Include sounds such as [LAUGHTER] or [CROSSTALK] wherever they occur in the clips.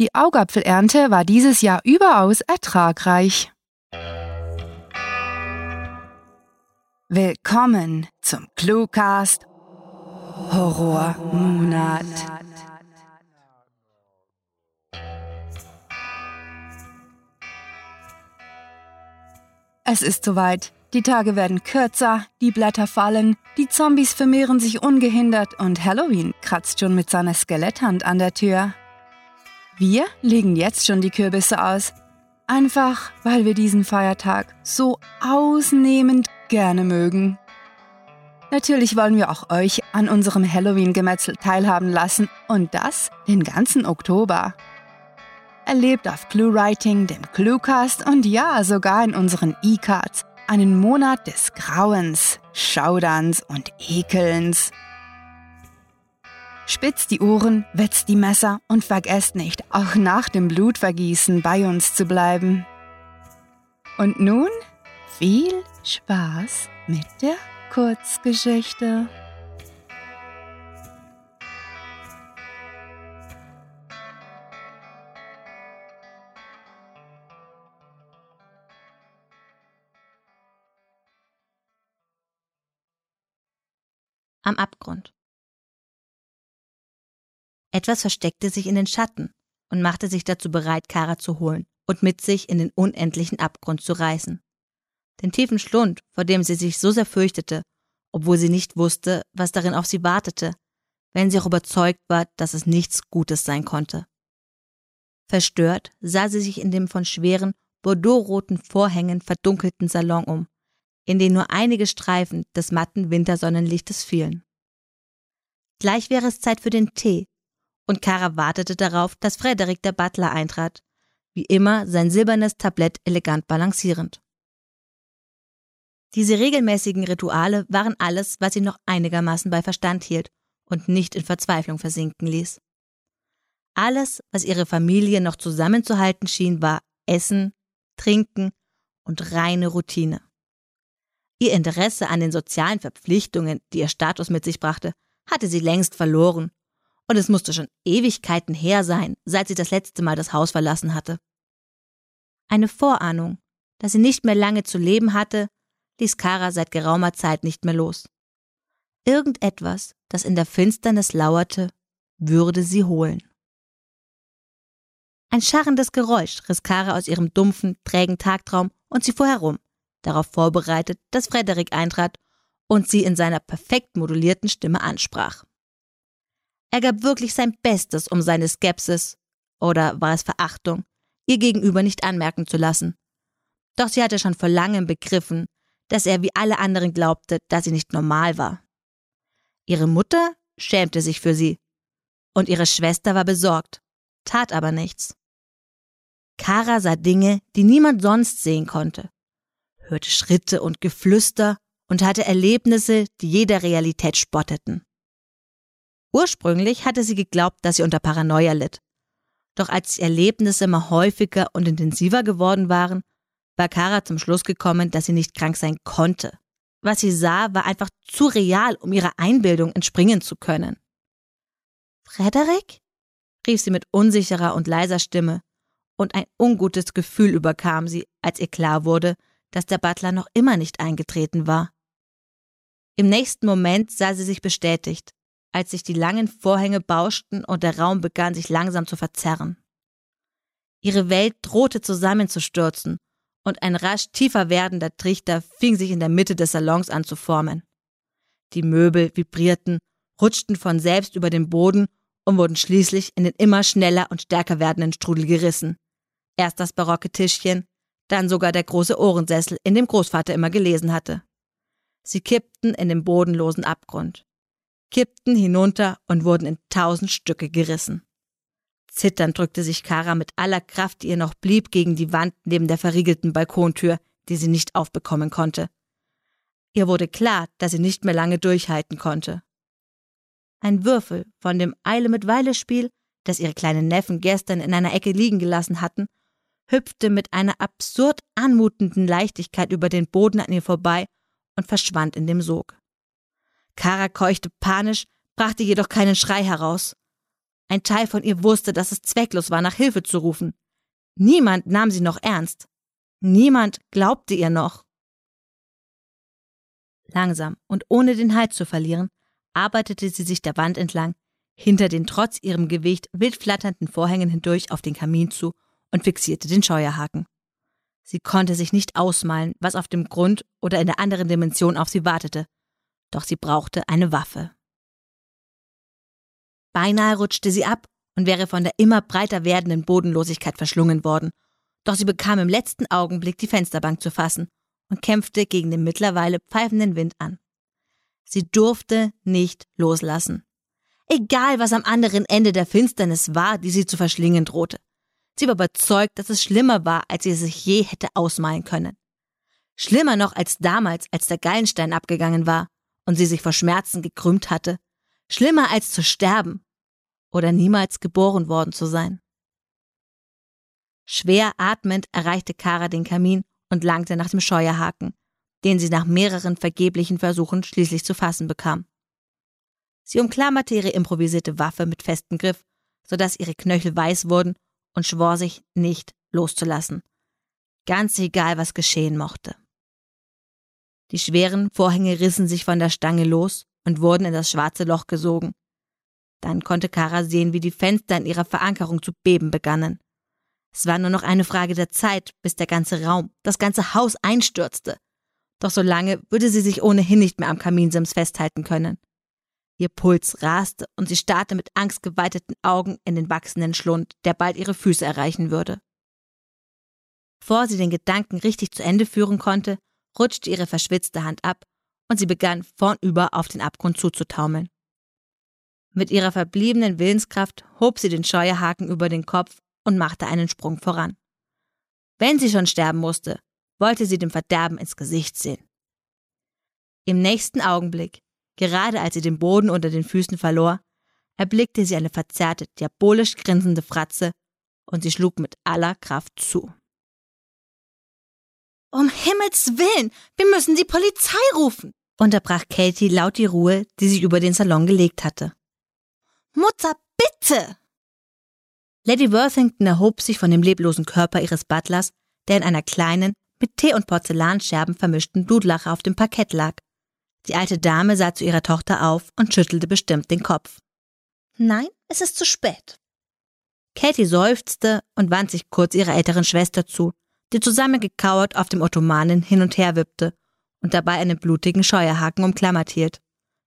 Die Augapfelernte war dieses Jahr überaus ertragreich. Willkommen zum Cluecast Horrormonat. Es ist soweit. Die Tage werden kürzer, die Blätter fallen, die Zombies vermehren sich ungehindert und Halloween kratzt schon mit seiner Skeletthand an der Tür. Wir legen jetzt schon die Kürbisse aus. Einfach, weil wir diesen Feiertag so ausnehmend gerne mögen. Natürlich wollen wir auch euch an unserem Halloween-Gemetzel teilhaben lassen und das den ganzen Oktober. Erlebt auf ClueWriting, dem ClueCast und ja, sogar in unseren E-Cards einen Monat des Grauens, Schauderns und Ekelns. Spitzt die Ohren, wetzt die Messer und vergesst nicht, auch nach dem Blutvergießen bei uns zu bleiben. Und nun viel Spaß mit der Kurzgeschichte. am Abgrund. Etwas versteckte sich in den Schatten und machte sich dazu bereit, Kara zu holen und mit sich in den unendlichen Abgrund zu reißen. Den tiefen Schlund, vor dem sie sich so sehr fürchtete, obwohl sie nicht wusste, was darin auf sie wartete, wenn sie auch überzeugt war, dass es nichts Gutes sein konnte. Verstört sah sie sich in dem von schweren, bordeauxroten Vorhängen verdunkelten Salon um in den nur einige Streifen des matten Wintersonnenlichtes fielen. Gleich wäre es Zeit für den Tee, und Kara wartete darauf, dass Frederik der Butler eintrat, wie immer sein silbernes Tablett elegant balancierend. Diese regelmäßigen Rituale waren alles, was sie noch einigermaßen bei Verstand hielt und nicht in Verzweiflung versinken ließ. Alles, was ihre Familie noch zusammenzuhalten schien, war Essen, Trinken und reine Routine. Ihr Interesse an den sozialen Verpflichtungen, die ihr Status mit sich brachte, hatte sie längst verloren. Und es musste schon Ewigkeiten her sein, seit sie das letzte Mal das Haus verlassen hatte. Eine Vorahnung, dass sie nicht mehr lange zu leben hatte, ließ Kara seit geraumer Zeit nicht mehr los. Irgendetwas, das in der Finsternis lauerte, würde sie holen. Ein scharrendes Geräusch riss Kara aus ihrem dumpfen, trägen Tagtraum und sie fuhr herum, darauf vorbereitet, dass Frederik eintrat und sie in seiner perfekt modulierten Stimme ansprach. Er gab wirklich sein Bestes, um seine Skepsis, oder war es Verachtung, ihr gegenüber nicht anmerken zu lassen. Doch sie hatte schon vor langem begriffen, dass er wie alle anderen glaubte, dass sie nicht normal war. Ihre Mutter schämte sich für sie, und ihre Schwester war besorgt, tat aber nichts. Kara sah Dinge, die niemand sonst sehen konnte hörte Schritte und Geflüster und hatte Erlebnisse, die jeder Realität spotteten. Ursprünglich hatte sie geglaubt, dass sie unter Paranoia litt. Doch als die Erlebnisse immer häufiger und intensiver geworden waren, war Kara zum Schluss gekommen, dass sie nicht krank sein konnte. Was sie sah, war einfach zu real, um ihrer Einbildung entspringen zu können. Frederik? rief sie mit unsicherer und leiser Stimme, und ein ungutes Gefühl überkam sie, als ihr klar wurde, dass der Butler noch immer nicht eingetreten war. Im nächsten Moment sah sie sich bestätigt, als sich die langen Vorhänge bauschten und der Raum begann sich langsam zu verzerren. Ihre Welt drohte zusammenzustürzen, und ein rasch tiefer werdender Trichter fing sich in der Mitte des Salons an zu formen. Die Möbel vibrierten, rutschten von selbst über den Boden und wurden schließlich in den immer schneller und stärker werdenden Strudel gerissen. Erst das barocke Tischchen, dann sogar der große Ohrensessel, in dem Großvater immer gelesen hatte. Sie kippten in den bodenlosen Abgrund, kippten hinunter und wurden in tausend Stücke gerissen. Zitternd drückte sich Kara mit aller Kraft, die ihr noch blieb, gegen die Wand neben der verriegelten Balkontür, die sie nicht aufbekommen konnte. Ihr wurde klar, dass sie nicht mehr lange durchhalten konnte. Ein Würfel von dem Eile mit Weile Spiel, das ihre kleinen Neffen gestern in einer Ecke liegen gelassen hatten, hüpfte mit einer absurd anmutenden Leichtigkeit über den Boden an ihr vorbei und verschwand in dem Sog. Kara keuchte panisch, brachte jedoch keinen Schrei heraus. Ein Teil von ihr wusste, dass es zwecklos war, nach Hilfe zu rufen. Niemand nahm sie noch ernst. Niemand glaubte ihr noch. Langsam und ohne den Halt zu verlieren, arbeitete sie sich der Wand entlang, hinter den trotz ihrem Gewicht wild flatternden Vorhängen hindurch auf den Kamin zu und fixierte den Scheuerhaken. Sie konnte sich nicht ausmalen, was auf dem Grund oder in der anderen Dimension auf sie wartete, doch sie brauchte eine Waffe. Beinahe rutschte sie ab und wäre von der immer breiter werdenden Bodenlosigkeit verschlungen worden, doch sie bekam im letzten Augenblick die Fensterbank zu fassen und kämpfte gegen den mittlerweile pfeifenden Wind an. Sie durfte nicht loslassen. Egal, was am anderen Ende der Finsternis war, die sie zu verschlingen drohte. Sie war überzeugt, dass es schlimmer war, als sie es sich je hätte ausmalen können. Schlimmer noch als damals, als der Gallenstein abgegangen war und sie sich vor Schmerzen gekrümmt hatte. Schlimmer als zu sterben oder niemals geboren worden zu sein. Schwer atmend erreichte Kara den Kamin und langte nach dem Scheuerhaken, den sie nach mehreren vergeblichen Versuchen schließlich zu fassen bekam. Sie umklammerte ihre improvisierte Waffe mit festem Griff, sodass ihre Knöchel weiß wurden und schwor sich nicht loszulassen. Ganz egal, was geschehen mochte. Die schweren Vorhänge rissen sich von der Stange los und wurden in das schwarze Loch gesogen. Dann konnte Kara sehen, wie die Fenster in ihrer Verankerung zu beben begannen. Es war nur noch eine Frage der Zeit, bis der ganze Raum, das ganze Haus einstürzte. Doch so lange würde sie sich ohnehin nicht mehr am Kaminsims festhalten können. Ihr Puls raste und sie starrte mit angstgeweiteten Augen in den wachsenden Schlund, der bald ihre Füße erreichen würde. Bevor sie den Gedanken richtig zu Ende führen konnte, rutschte ihre verschwitzte Hand ab und sie begann vornüber auf den Abgrund zuzutaumeln. Mit ihrer verbliebenen Willenskraft hob sie den Scheuerhaken über den Kopf und machte einen Sprung voran. Wenn sie schon sterben musste, wollte sie dem Verderben ins Gesicht sehen. Im nächsten Augenblick Gerade als sie den Boden unter den Füßen verlor, erblickte sie eine verzerrte, diabolisch grinsende Fratze und sie schlug mit aller Kraft zu. Um Himmels Willen, wir müssen die Polizei rufen, unterbrach Katie laut die Ruhe, die sich über den Salon gelegt hatte. Mutter, bitte! Lady Worthington erhob sich von dem leblosen Körper ihres Butlers, der in einer kleinen, mit Tee und Porzellanscherben vermischten Blutlache auf dem Parkett lag die alte Dame sah zu ihrer Tochter auf und schüttelte bestimmt den Kopf. Nein, es ist zu spät. Katie seufzte und wandte sich kurz ihrer älteren Schwester zu, die zusammengekauert auf dem Ottomanen hin und her wippte und dabei einen blutigen Scheuerhaken umklammert hielt,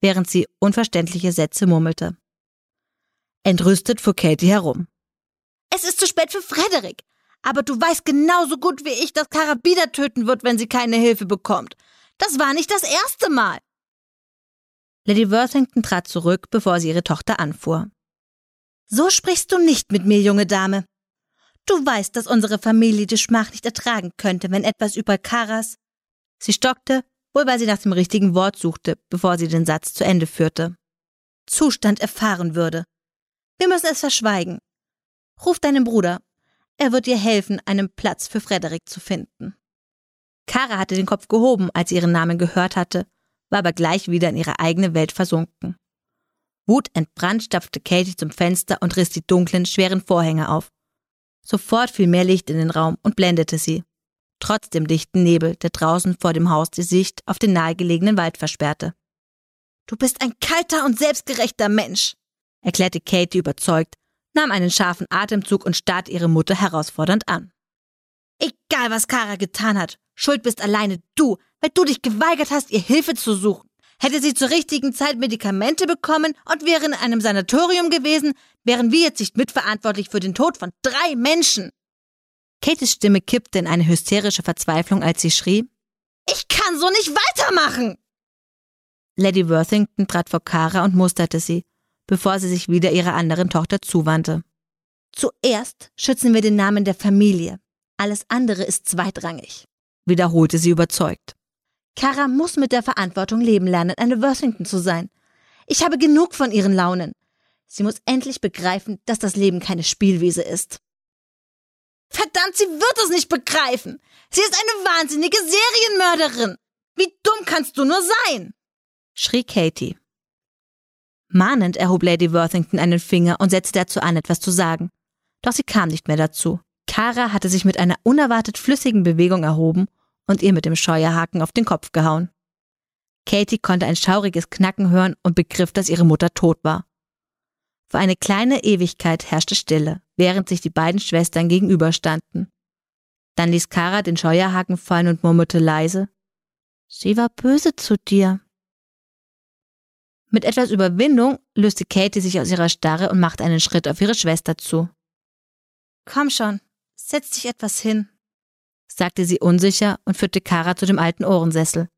während sie unverständliche Sätze murmelte. Entrüstet fuhr Katie herum. Es ist zu spät für Frederik. Aber du weißt genauso gut wie ich, dass Karabiner töten wird, wenn sie keine Hilfe bekommt. Das war nicht das erste Mal. Lady Worthington trat zurück, bevor sie ihre Tochter anfuhr. So sprichst du nicht mit mir, junge Dame. Du weißt, dass unsere Familie die Schmach nicht ertragen könnte, wenn etwas über Karas. Sie stockte, wohl weil sie nach dem richtigen Wort suchte, bevor sie den Satz zu Ende führte. Zustand erfahren würde. Wir müssen es verschweigen. Ruf deinen Bruder. Er wird dir helfen, einen Platz für Frederik zu finden. Kara hatte den Kopf gehoben, als sie ihren Namen gehört hatte, war aber gleich wieder in ihre eigene Welt versunken. Wutentbrannt stapfte Katie zum Fenster und riss die dunklen, schweren Vorhänge auf. Sofort fiel mehr Licht in den Raum und blendete sie. Trotz dem dichten Nebel, der draußen vor dem Haus die Sicht auf den nahegelegenen Wald versperrte. Du bist ein kalter und selbstgerechter Mensch, erklärte Katie überzeugt, nahm einen scharfen Atemzug und starrte ihre Mutter herausfordernd an. Egal, was Kara getan hat, schuld bist alleine du, weil du dich geweigert hast, ihr Hilfe zu suchen. Hätte sie zur richtigen Zeit Medikamente bekommen und wäre in einem Sanatorium gewesen, wären wir jetzt nicht mitverantwortlich für den Tod von drei Menschen. Kates Stimme kippte in eine hysterische Verzweiflung, als sie schrie, Ich kann so nicht weitermachen! Lady Worthington trat vor Kara und musterte sie, bevor sie sich wieder ihrer anderen Tochter zuwandte. Zuerst schützen wir den Namen der Familie. Alles andere ist zweitrangig, wiederholte sie überzeugt. Kara muss mit der Verantwortung leben lernen, eine Worthington zu sein. Ich habe genug von ihren Launen. Sie muss endlich begreifen, dass das Leben keine Spielwiese ist. Verdammt, sie wird es nicht begreifen. Sie ist eine wahnsinnige Serienmörderin. Wie dumm kannst du nur sein? schrie Katie. Mahnend erhob Lady Worthington einen Finger und setzte dazu an, etwas zu sagen. Doch sie kam nicht mehr dazu. Kara hatte sich mit einer unerwartet flüssigen Bewegung erhoben und ihr mit dem Scheuerhaken auf den Kopf gehauen. Katie konnte ein schauriges Knacken hören und begriff, dass ihre Mutter tot war. Für eine kleine Ewigkeit herrschte Stille, während sich die beiden Schwestern gegenüberstanden. Dann ließ Kara den Scheuerhaken fallen und murmelte leise, Sie war böse zu dir. Mit etwas Überwindung löste Katie sich aus ihrer Starre und machte einen Schritt auf ihre Schwester zu. Komm schon, setz dich etwas hin, sagte sie unsicher und führte Kara zu dem alten Ohrensessel.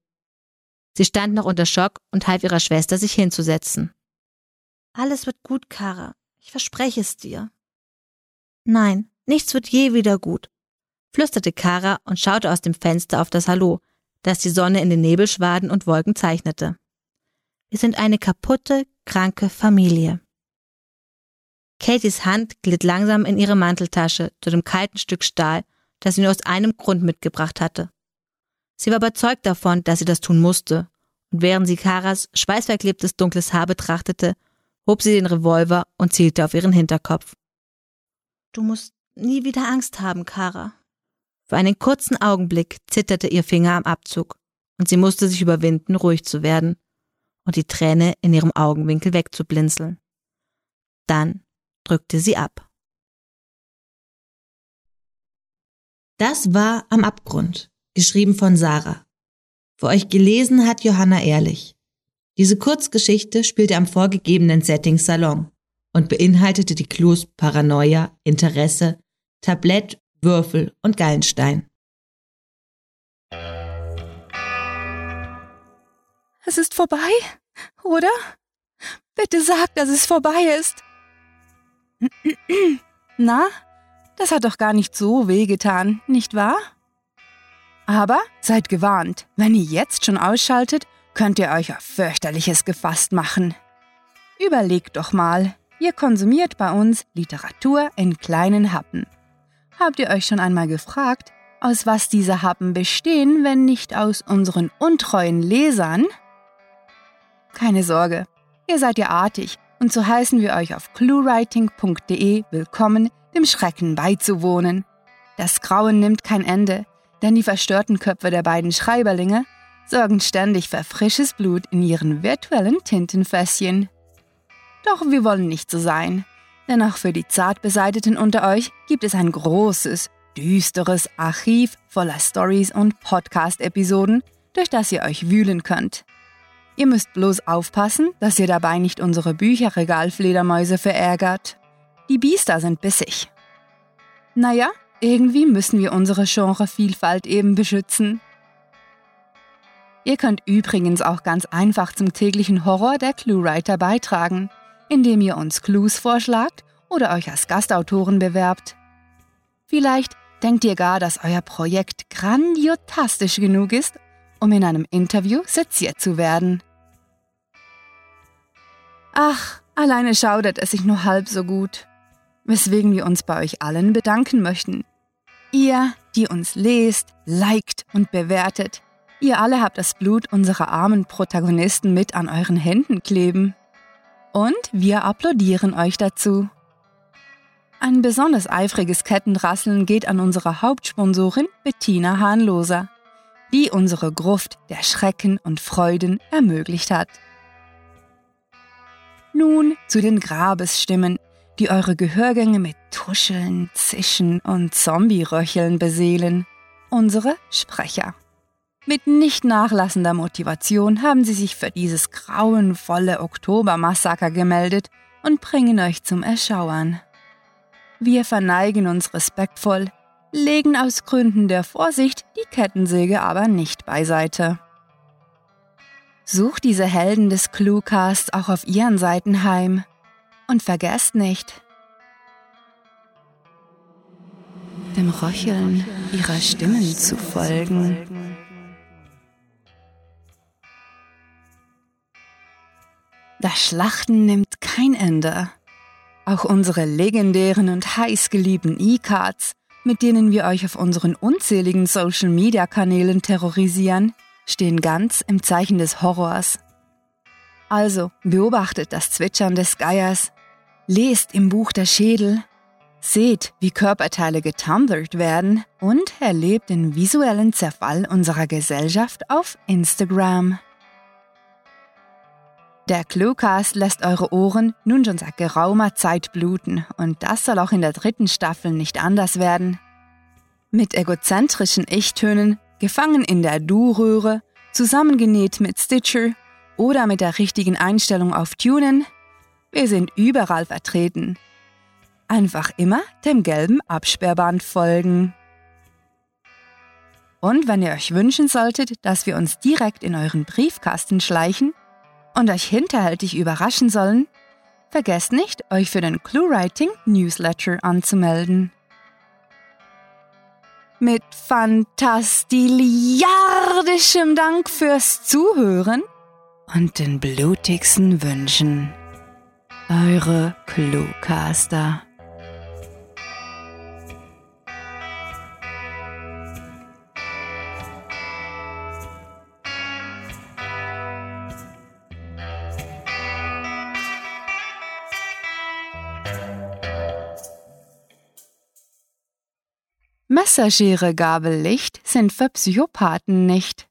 Sie stand noch unter Schock und half ihrer Schwester, sich hinzusetzen. Alles wird gut, Kara. Ich verspreche es dir. Nein, nichts wird je wieder gut, flüsterte Kara und schaute aus dem Fenster auf das Hallo, das die Sonne in den Nebelschwaden und Wolken zeichnete. Wir sind eine kaputte, kranke Familie. Katies Hand glitt langsam in ihre Manteltasche zu dem kalten Stück Stahl, das sie nur aus einem Grund mitgebracht hatte. Sie war überzeugt davon, dass sie das tun musste, und während sie Karas schweißverklebtes dunkles Haar betrachtete, hob sie den Revolver und zielte auf ihren Hinterkopf. Du musst nie wieder Angst haben, Kara. Für einen kurzen Augenblick zitterte ihr Finger am Abzug, und sie musste sich überwinden, ruhig zu werden und die Träne in ihrem Augenwinkel wegzublinzeln. Dann drückte sie ab. Das war Am Abgrund, geschrieben von Sarah. Für euch gelesen hat Johanna Ehrlich. Diese Kurzgeschichte spielte am vorgegebenen Setting Salon und beinhaltete die Clues Paranoia, Interesse, Tablett, Würfel und Gallenstein. Es ist vorbei, oder? Bitte sag, dass es vorbei ist. [CLEARS THROAT] Na, das hat doch gar nicht so wehgetan, nicht wahr? Aber seid gewarnt, wenn ihr jetzt schon ausschaltet, könnt ihr euch auf fürchterliches gefasst machen. Überlegt doch mal, ihr konsumiert bei uns Literatur in kleinen Happen. Habt ihr euch schon einmal gefragt, aus was diese Happen bestehen, wenn nicht aus unseren untreuen Lesern? Keine Sorge, ihr seid ja artig und so heißen wir euch auf cluewriting.de willkommen, dem Schrecken beizuwohnen. Das Grauen nimmt kein Ende, denn die verstörten Köpfe der beiden Schreiberlinge sorgen ständig für frisches Blut in ihren virtuellen Tintenfässchen. Doch wir wollen nicht so sein, denn auch für die Zartbeseiteten unter euch gibt es ein großes, düsteres Archiv voller Stories und Podcast-Episoden, durch das ihr euch wühlen könnt. Ihr müsst bloß aufpassen, dass ihr dabei nicht unsere Bücherregalfledermäuse verärgert. Die Biester sind bissig. Naja, irgendwie müssen wir unsere Genrevielfalt eben beschützen. Ihr könnt übrigens auch ganz einfach zum täglichen Horror der Cluewriter beitragen, indem ihr uns Clues vorschlagt oder euch als Gastautoren bewerbt. Vielleicht denkt ihr gar, dass euer Projekt grandiotastisch genug ist, um in einem Interview seziert zu werden. Ach, alleine schaudert es sich nur halb so gut, weswegen wir uns bei euch allen bedanken möchten. Ihr, die uns lest, liked und bewertet, ihr alle habt das Blut unserer armen Protagonisten mit an euren Händen kleben. Und wir applaudieren euch dazu. Ein besonders eifriges Kettenrasseln geht an unsere Hauptsponsorin Bettina Hahnloser die unsere Gruft der Schrecken und Freuden ermöglicht hat. Nun zu den Grabesstimmen, die eure Gehörgänge mit Tuscheln, Zischen und Zombie-Röcheln beseelen. Unsere Sprecher. Mit nicht nachlassender Motivation haben sie sich für dieses grauenvolle Oktobermassaker gemeldet und bringen euch zum Erschauern. Wir verneigen uns respektvoll legen aus Gründen der Vorsicht die Kettensäge aber nicht beiseite. Sucht diese Helden des Cluecasts auch auf ihren Seiten heim. Und vergesst nicht, dem Röcheln ihrer Stimmen zu folgen. Das Schlachten nimmt kein Ende. Auch unsere legendären und heißgeliebten E-Cards mit denen wir euch auf unseren unzähligen Social-Media-Kanälen terrorisieren, stehen ganz im Zeichen des Horrors. Also beobachtet das Zwitschern des Geiers, lest im Buch der Schädel, seht, wie Körperteile getumblert werden und erlebt den visuellen Zerfall unserer Gesellschaft auf Instagram. Der Cluecast lässt eure Ohren nun schon seit geraumer Zeit bluten und das soll auch in der dritten Staffel nicht anders werden. Mit egozentrischen Ich-Tönen, gefangen in der Du-Röhre, zusammengenäht mit Stitcher oder mit der richtigen Einstellung auf Tunen, wir sind überall vertreten. Einfach immer dem gelben Absperrband folgen. Und wenn ihr euch wünschen solltet, dass wir uns direkt in euren Briefkasten schleichen, und euch hinterhältig überraschen sollen, vergesst nicht, euch für den ClueWriting Newsletter anzumelden. Mit fantastiliardischem Dank fürs Zuhören und den blutigsten Wünschen. Eure Cluecaster. Messerschere Gabellicht sind für Psychopathen nicht.